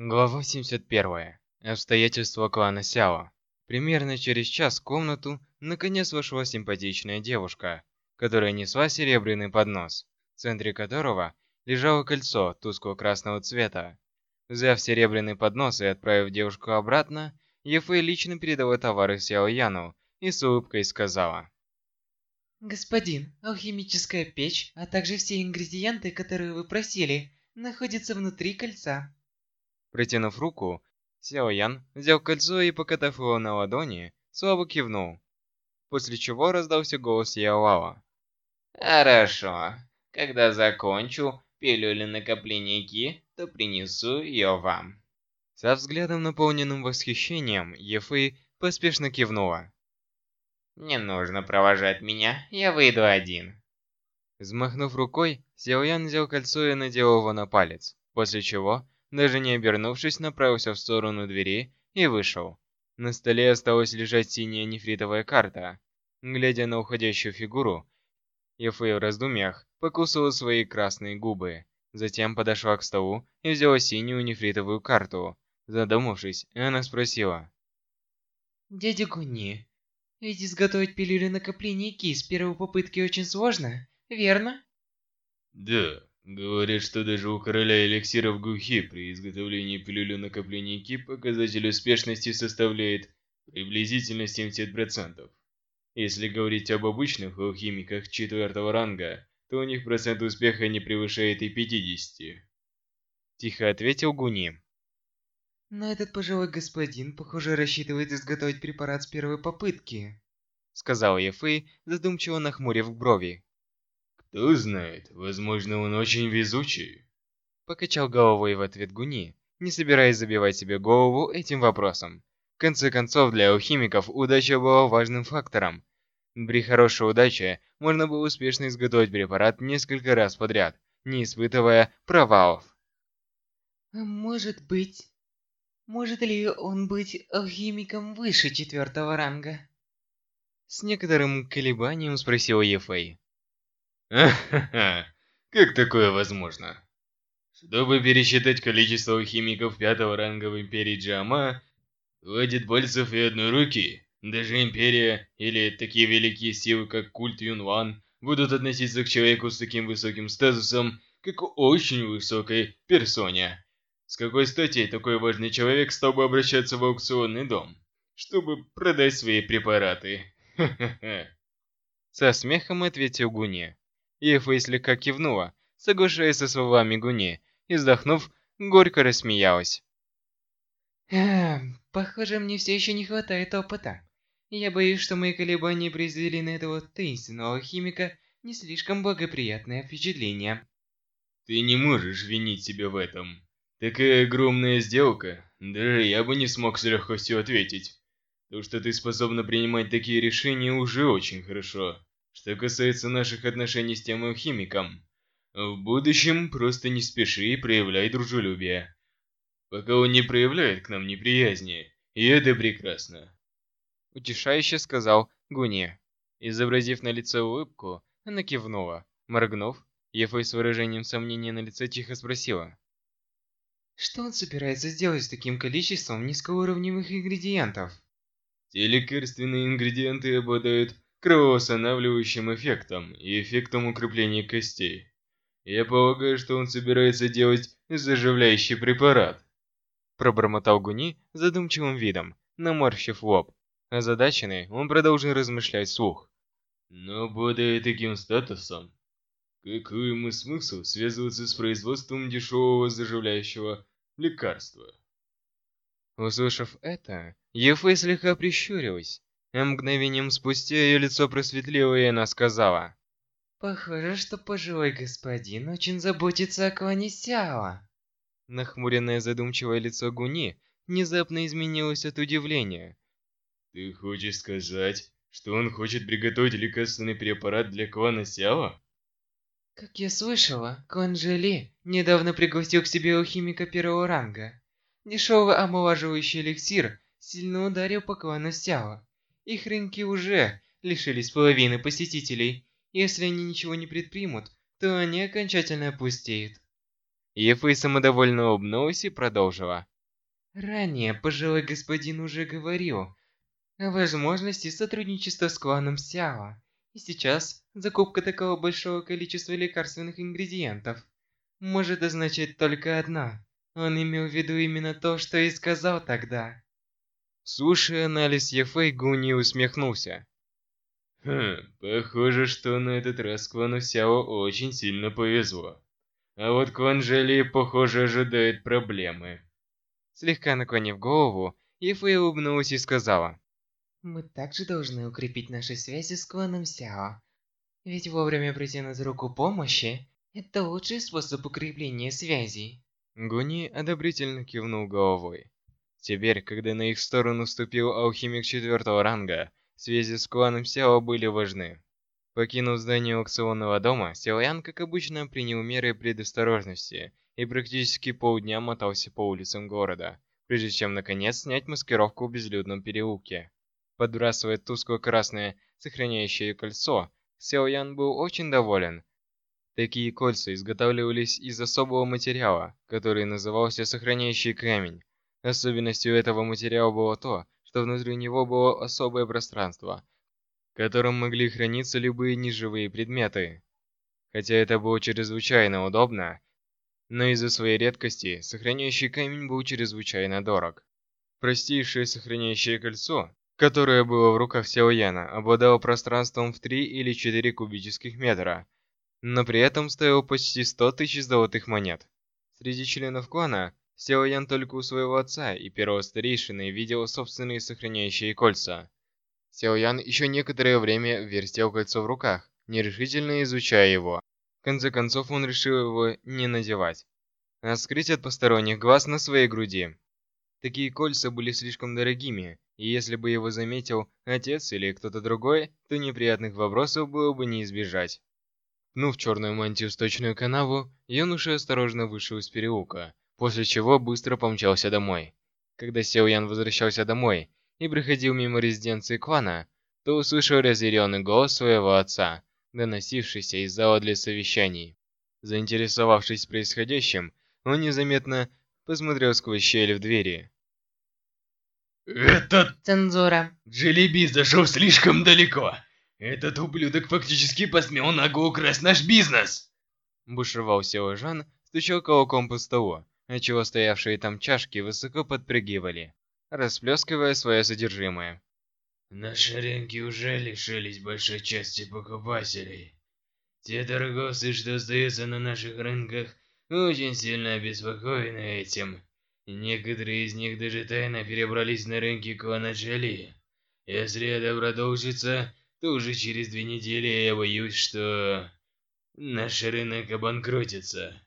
Глава 71. Обстоятельства клана Сяо. Примерно через час в комнату наконец вошла симпатичная девушка, которая несла серебряный поднос, в центре которого лежало кольцо тускло-красного цвета. Взяв серебряный поднос и отправив девушку обратно, Ефэй лично передала товары Сяо Яну и с улыбкой сказала. «Господин, алхимическая печь, а также все ингредиенты, которые вы просили, находятся внутри кольца». Протянув руку, Сяо Ян взял кольцо и, покатав его на ладони, слабо кивнул. После чего раздался голос Яолао. «Хорошо. Когда закончу пилюли накопления Ки, то принесу ее вам». Со взглядом, наполненным восхищением, Ефэй поспешно кивнула. «Не нужно провожать меня, я выйду один». Взмахнув рукой, Сяо Ян взял кольцо и надел его на палец, после чего даже не обернувшись, направился в сторону двери и вышел. На столе осталась лежать синяя нефритовая карта. Глядя на уходящую фигуру, Ефэй в раздумьях покусала свои красные губы. Затем подошла к столу и взяла синюю нефритовую карту. Задумавшись, она спросила. «Дядя Гуни, ведь изготовить пилюлю накопления Ки с первой попытки очень сложно, верно?» «Да, Говорят, что даже у короля эликсиров Гухи при изготовлении пилюли накопления Ки показатель успешности составляет приблизительно 70%. Если говорить об обычных алхимиках четвертого ранга, то у них процент успеха не превышает и 50. Тихо ответил Гуни. Но этот пожилой господин, похоже, рассчитывает изготовить препарат с первой попытки. Сказал Ефэй, задумчиво нахмурив брови. Кто знает, возможно, он очень везучий. Покачал головой в ответ Гуни, не собираясь забивать себе голову этим вопросом. В конце концов, для алхимиков удача была важным фактором. При хорошей удаче можно было успешно изготовить препарат несколько раз подряд, не испытывая провалов. А может быть... Может ли он быть алхимиком выше четвертого ранга? С некоторым колебанием спросил Ефэй. Как такое возможно? Чтобы пересчитать количество химиков пятого ранга в Империи Джама, хватит пальцев и одной руки. Даже Империя или такие великие силы, как культ Юнван, будут относиться к человеку с таким высоким статусом, как очень высокой персоне. С какой стати такой важный человек стал бы обращаться в аукционный дом, чтобы продать свои препараты? Со смехом ответил Гуни. Ефэй слегка кивнула, соглашаясь со словами Гуни, и, вздохнув, горько рассмеялась. Эм, похоже, мне все еще не хватает опыта. Я боюсь, что мои колебания произвели на этого таинственного химика не слишком благоприятное впечатление. Ты не можешь винить себя в этом. Такая огромная сделка, даже я бы не смог с легкостью ответить. То, что ты способна принимать такие решения, уже очень хорошо. Что касается наших отношений с тем алхимиком, в будущем просто не спеши и проявляй дружелюбие. Пока он не проявляет к нам неприязни, и это прекрасно. Утешающе сказал Гуни. Изобразив на лице улыбку, она кивнула. Моргнув, Ефэй с выражением сомнения на лице тихо спросила. Что он собирается сделать с таким количеством низкоуровневых ингредиентов? Те лекарственные ингредиенты обладают кровоостанавливающим эффектом и эффектом укрепления костей. Я полагаю, что он собирается делать заживляющий препарат. Пробормотал Гуни задумчивым видом, наморщив лоб. Озадаченный, он продолжил размышлять вслух. Но обладая таким статусом, какой ему смысл связываться с производством дешевого заживляющего лекарства? Услышав это, Ефэй слегка прищурилась. А мгновением спустя ее лицо просветлело, и она сказала. Похоже, что пожилой господин очень заботится о клане Сяо. Нахмуренное задумчивое лицо Гуни внезапно изменилось от удивления. Ты хочешь сказать, что он хочет приготовить лекарственный препарат для клана Сяо? Как я слышала, клан Жели недавно пригласил к себе алхимика первого ранга. Дешевый омолаживающий эликсир сильно ударил по клану Сяо. Их рынки уже лишились половины посетителей. Если они ничего не предпримут, то они окончательно опустеют. Ефэй самодовольно улыбнулась и продолжила. Ранее пожилой господин уже говорил о возможности сотрудничества с кланом Сяо. И сейчас закупка такого большого количества лекарственных ингредиентов может означать только одно. Он имел в виду именно то, что и сказал тогда. Слушая анализ Ефэй, Гуни усмехнулся. Хм, похоже, что на этот раз клану Сяо очень сильно повезло. А вот клан Жали, похоже, ожидает проблемы. Слегка наклонив голову, Ефэй улыбнулась и сказала. Мы также должны укрепить наши связи с кланом Сяо. Ведь вовремя протянуть руку помощи – это лучший способ укрепления связей. Гуни одобрительно кивнул головой. Теперь, когда на их сторону вступил алхимик четвертого ранга, связи с кланом Сяо были важны. Покинув здание аукционного дома, Силаян, как обычно, принял меры предосторожности и практически полдня мотался по улицам города, прежде чем наконец снять маскировку в безлюдном переулке. Подбрасывая тускло-красное сохраняющее кольцо, Сяоян был очень доволен. Такие кольца изготавливались из особого материала, который назывался сохраняющий камень. Особенностью этого материала было то, что внутри него было особое пространство, в котором могли храниться любые неживые предметы. Хотя это было чрезвычайно удобно, но из-за своей редкости сохраняющий камень был чрезвычайно дорог. Простейшее сохраняющее кольцо, которое было в руках Сяояна, обладало пространством в 3 или 4 кубических метра, но при этом стоило почти 100 тысяч золотых монет. Среди членов клана Сяо Ян только у своего отца и первого старейшины видел собственные сохраняющие кольца. Сяо Ян еще некоторое время вертел кольцо в руках, нерешительно изучая его. В конце концов он решил его не надевать, а скрыть от посторонних глаз на своей груди. Такие кольца были слишком дорогими, и если бы его заметил отец или кто-то другой, то неприятных вопросов было бы не избежать. Пнув черную мантию в сточную канаву, юноша осторожно вышел из переулка, после чего быстро помчался домой. Когда Сео Ян возвращался домой и проходил мимо резиденции клана, то услышал разъяренный голос своего отца, доносившийся из зала для совещаний. Заинтересовавшись происходящим, он незаметно посмотрел сквозь щель в двери. «Этот Цензура. Джелеби зашел слишком далеко! Этот ублюдок фактически посмел нагло украсть наш бизнес!» Бушевал Сео Жан, стучал кулаком по столу, отчего стоявшие там чашки высоко подпрыгивали, расплескивая свое содержимое. Наши рынки уже лишились большой части покупателей. Те торговцы, что остаются на наших рынках, очень сильно обеспокоены этим. Некоторые из них даже тайно перебрались на рынки клана Джоли. Если это продолжится, то уже через две недели я боюсь, что наш рынок обанкротится.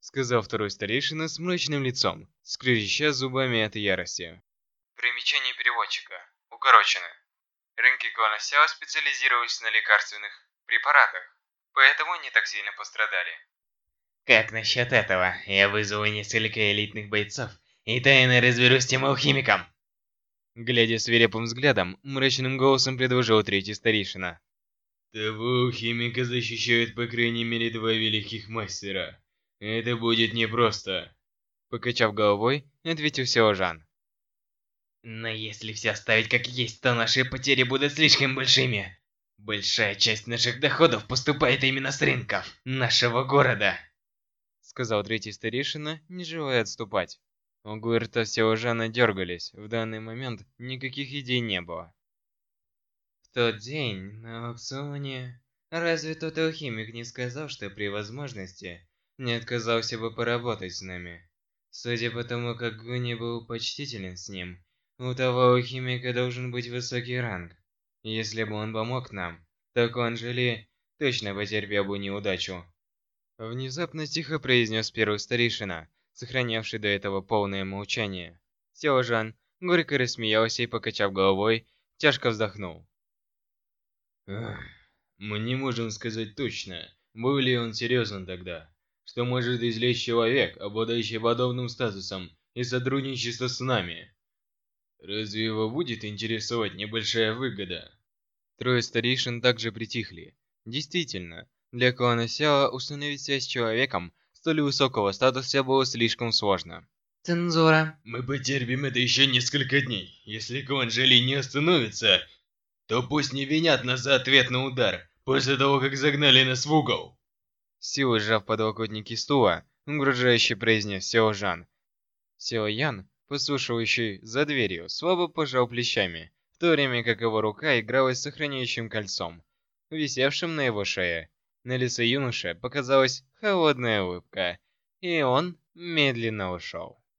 Сказал второй старейшина с мрачным лицом, скрежеща зубами от ярости. Примечание переводчика. Укорочено. Рынки клана Сяо специализировались на лекарственных препаратах, поэтому не так сильно пострадали. Как насчет этого? Я вызову несколько элитных бойцов и тайно разберусь с тем алхимиком. Глядя свирепым взглядом, мрачным голосом предложил третий старейшина. Того алхимика защищают по крайней мере два великих мастера. Это будет непросто. Покачав головой, ответил Сеожан. Но если все оставить как есть, то наши потери будут слишком большими. Большая часть наших доходов поступает именно с рынков нашего города. Сказал третий старейшина, не желая отступать. У Гуэрта Сеожана дергались, в данный момент никаких идей не было. В тот день на аукционе разве тот алхимик не сказал, что при возможности не отказался бы поработать с нами? Судя по тому, как Гуни был почтителен с ним, у того алхимика должен быть высокий ранг. Если бы он помог нам, то Конжели точно потерпел бы неудачу. Внезапно тихо произнес первый старейшина, сохранявший до этого полное молчание. Сеожан горько рассмеялся и, покачав головой, тяжко вздохнул. Мы не можем сказать точно, был ли он серьезен тогда. Что может извлечь человек, обладающий подобным статусом и сотрудничество с нами? Разве его будет интересовать небольшая выгода? Трое старейшин также притихли. Действительно, для клана Сяо установить связь с человеком, столь высокого статуса было слишком сложно. Цензура. Мы потерпим это еще несколько дней. Если Куанжели не остановится, то пусть не винят нас за ответный удар, после того, как загнали нас в угол. Силой сжав подлокотники стула, угрожающе произнес Сяо Жан. Сяо Ян, послушивающий за дверью, слабо пожал плечами, в то время как его рука игралась с сохраняющим кольцом, висевшим на его шее. На лице юноши показалась холодная улыбка, и он медленно ушел.